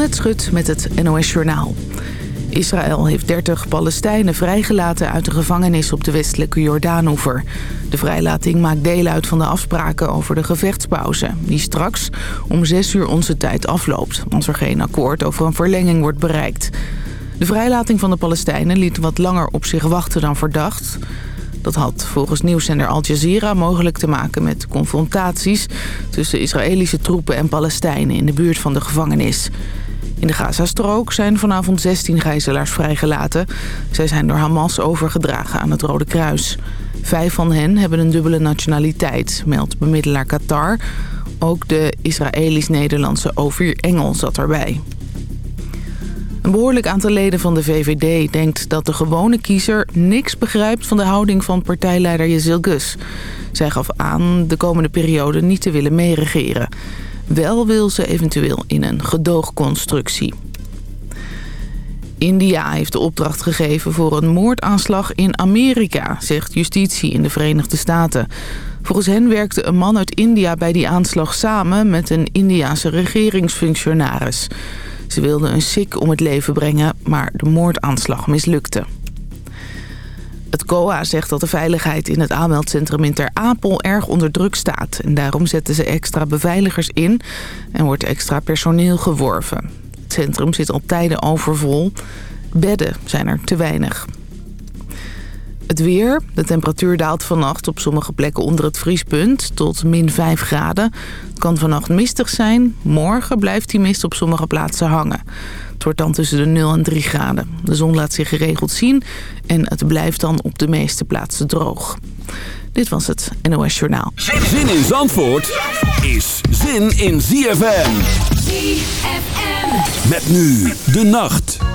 Annette Schut met het NOS Journaal. Israël heeft 30 Palestijnen vrijgelaten uit de gevangenis op de westelijke Jordaanoever. De vrijlating maakt deel uit van de afspraken over de gevechtspauze... die straks om 6 uur onze tijd afloopt... als er geen akkoord over een verlenging wordt bereikt. De vrijlating van de Palestijnen liet wat langer op zich wachten dan verdacht... Dat had volgens nieuwszender Al Jazeera mogelijk te maken met confrontaties... tussen Israëlische troepen en Palestijnen in de buurt van de gevangenis. In de Gazastrook zijn vanavond 16 gijzelaars vrijgelaten. Zij zijn door Hamas overgedragen aan het Rode Kruis. Vijf van hen hebben een dubbele nationaliteit, meldt bemiddelaar Qatar. Ook de Israëlisch-Nederlandse Ovir Engel zat erbij. Een behoorlijk aantal leden van de VVD denkt dat de gewone kiezer niks begrijpt van de houding van partijleider Jezil Gus. Zij gaf aan de komende periode niet te willen meeregeren. Wel wil ze eventueel in een gedoogconstructie. India heeft de opdracht gegeven voor een moordaanslag in Amerika, zegt justitie in de Verenigde Staten. Volgens hen werkte een man uit India bij die aanslag samen met een Indiase regeringsfunctionaris. Ze wilden een Sikh om het leven brengen, maar de moordaanslag mislukte. Het COA zegt dat de veiligheid in het aanmeldcentrum in Ter Apel erg onder druk staat. En daarom zetten ze extra beveiligers in en wordt extra personeel geworven. Het centrum zit al tijden overvol. Bedden zijn er te weinig. Het weer. De temperatuur daalt vannacht op sommige plekken onder het vriespunt tot min 5 graden. Het kan vannacht mistig zijn. Morgen blijft die mist op sommige plaatsen hangen. Het wordt dan tussen de 0 en 3 graden. De zon laat zich geregeld zien en het blijft dan op de meeste plaatsen droog. Dit was het NOS Journaal. Zin in Zandvoort is zin in ZFM. ZFM. Met nu de nacht.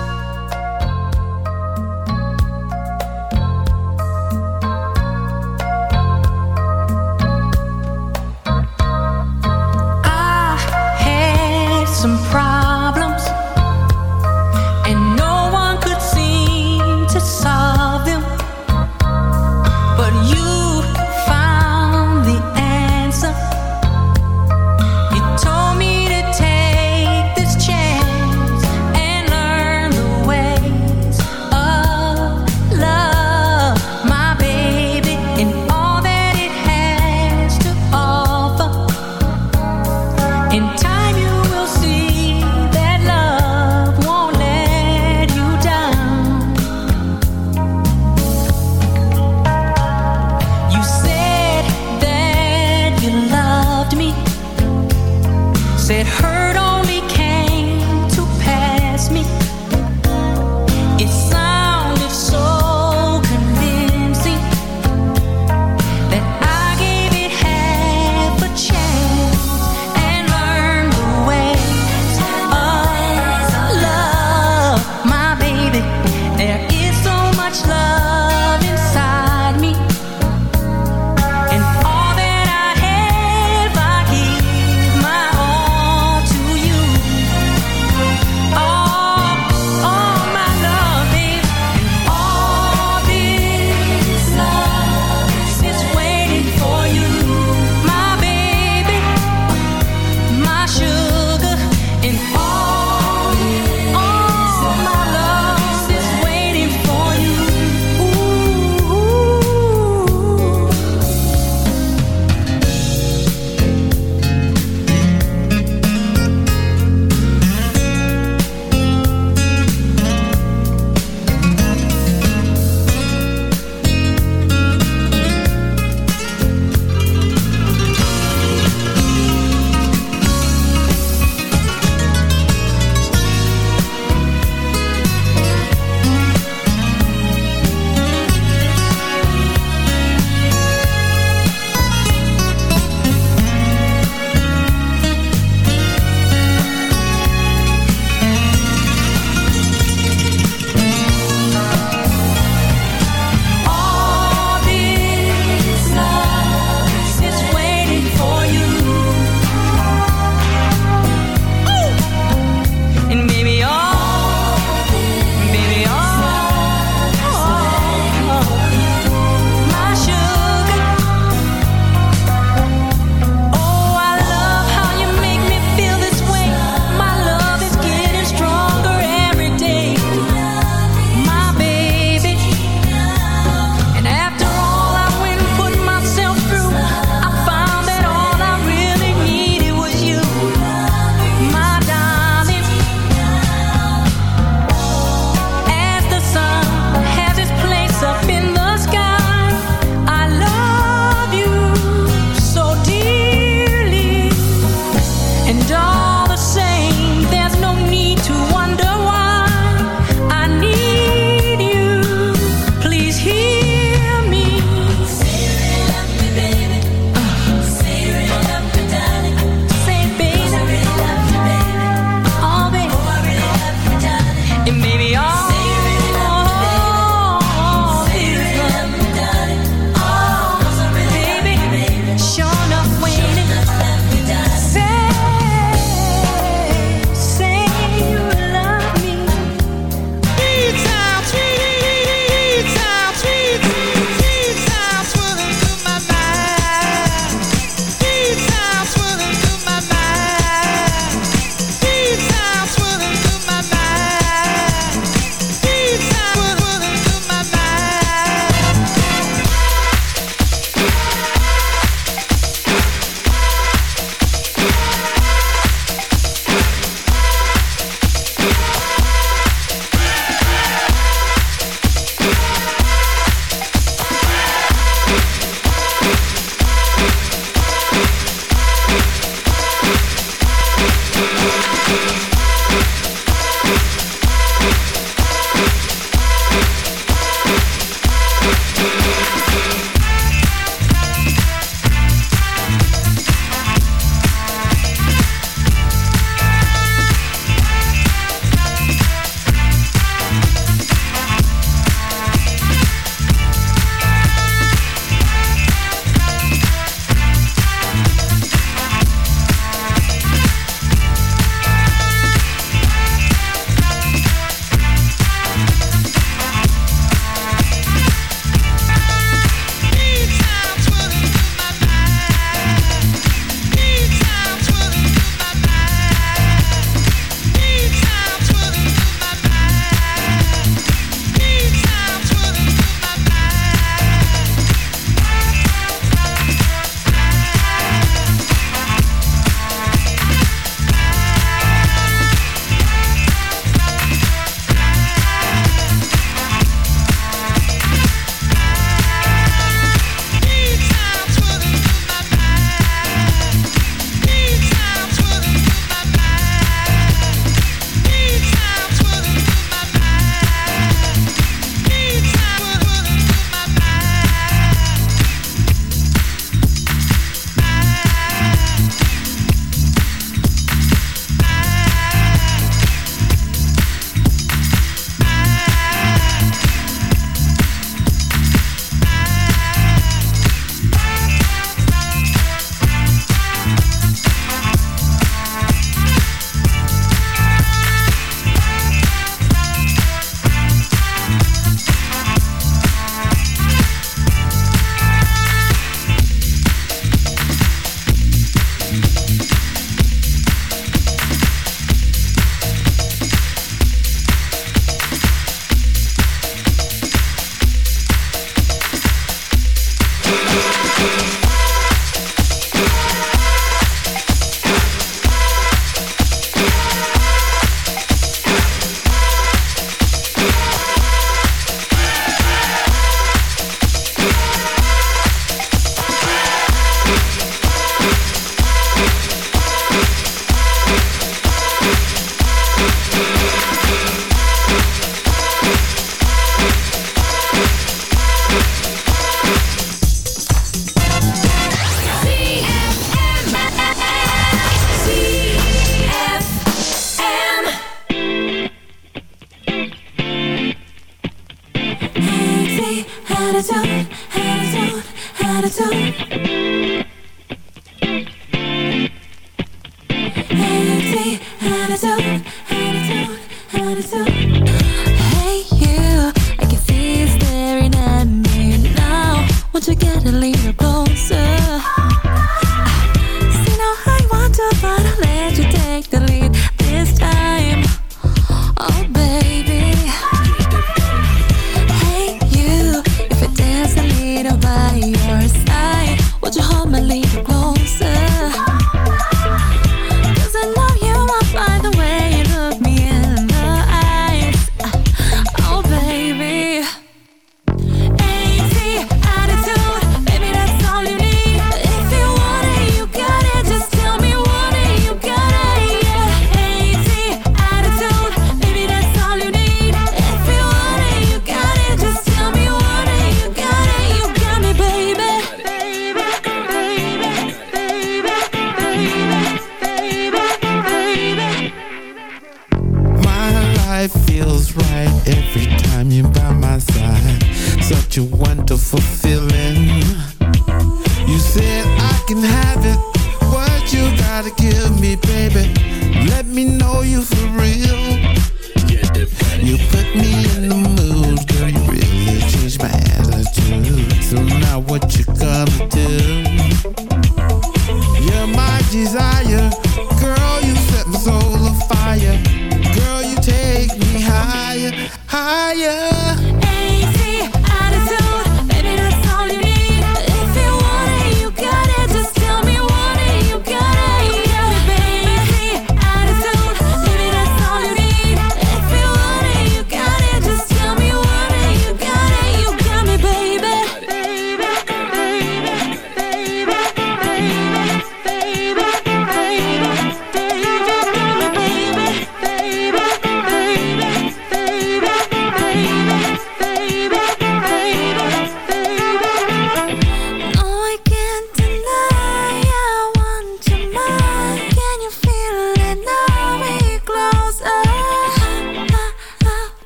All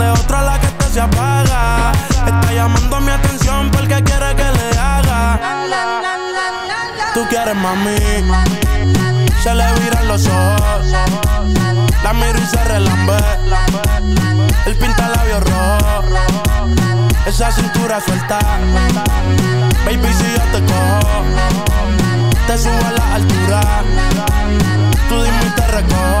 Donde otra la que este se apaga. Está llamando mi atención porque quiere que le haga. Tú quieres mami. Se le viran los ojos. La miro y se relambe. El pinta labios rojo. Esa cintura suelta. Baby, si yo te cojo, te subo a la altura. Tú dime y te recojo.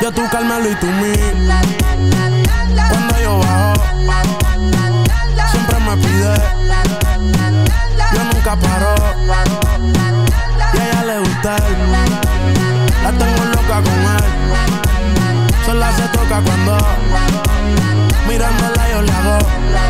Yo tú Carmelo y tú mí. Cuando yo bajo, siempre me pide. Yo nunca paro. Y a ella le gusta él. La tengo loca con él. Sola se toca cuando mirándola yo la voz.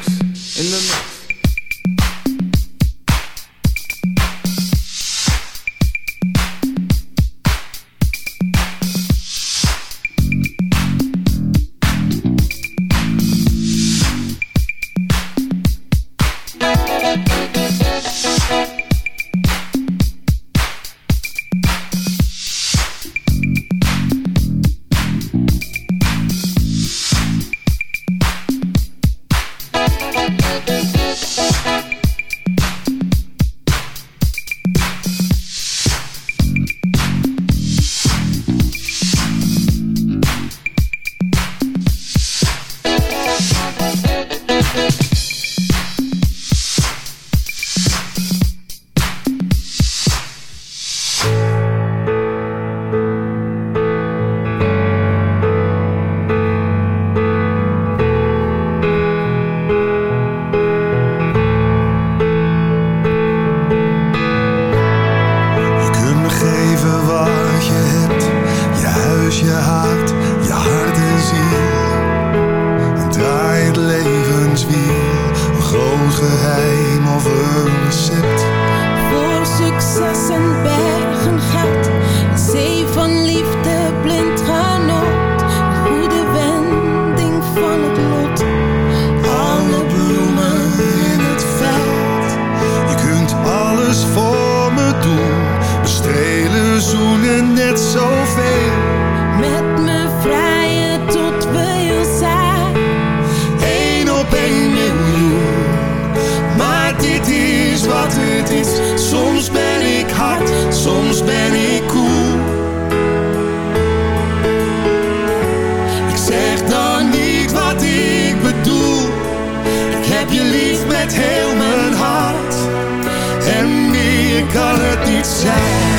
desire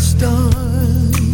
the stars.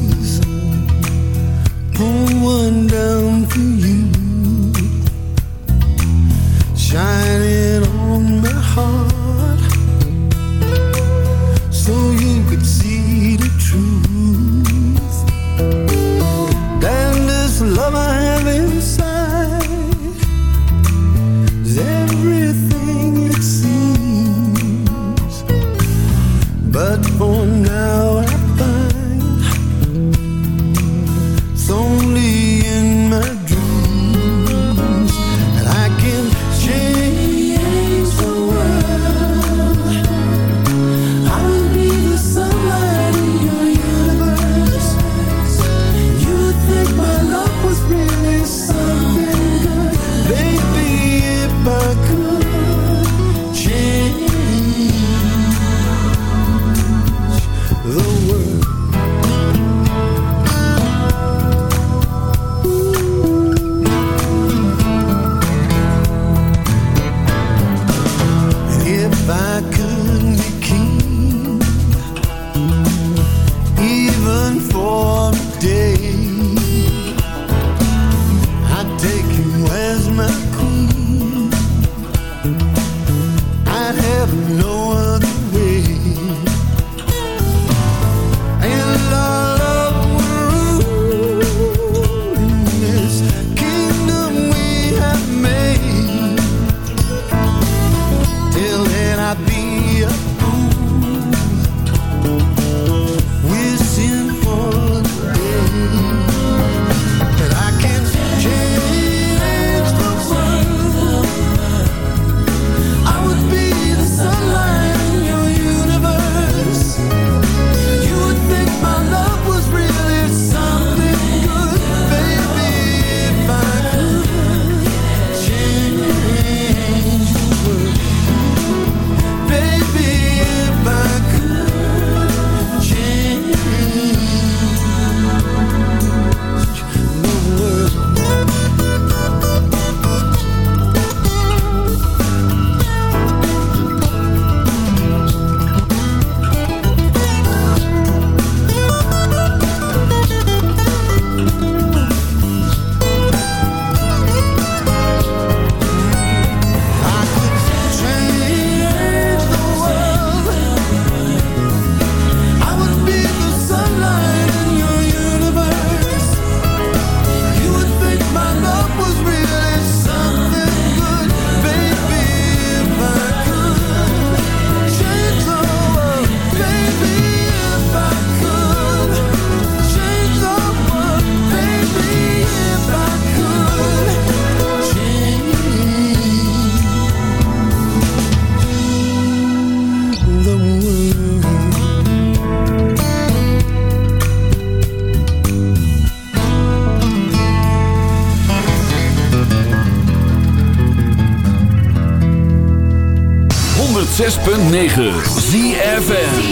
ZFM.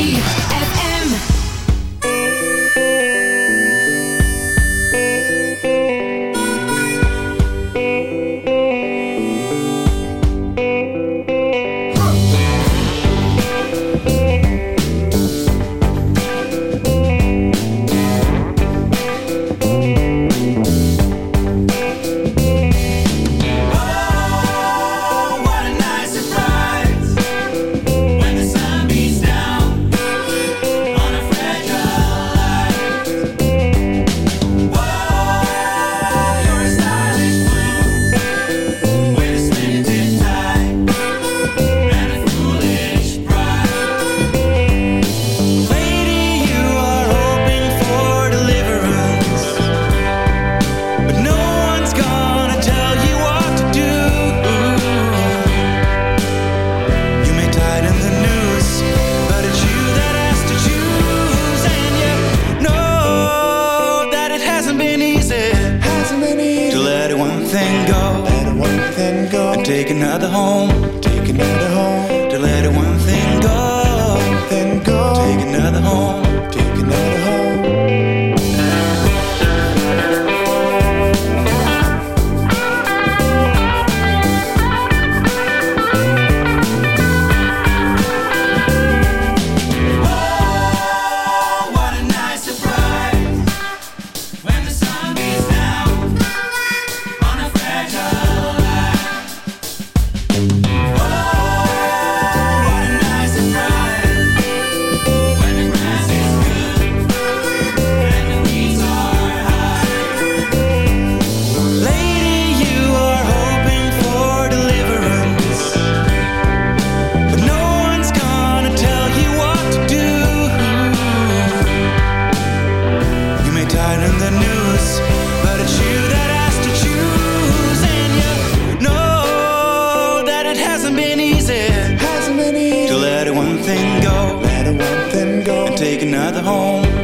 Home.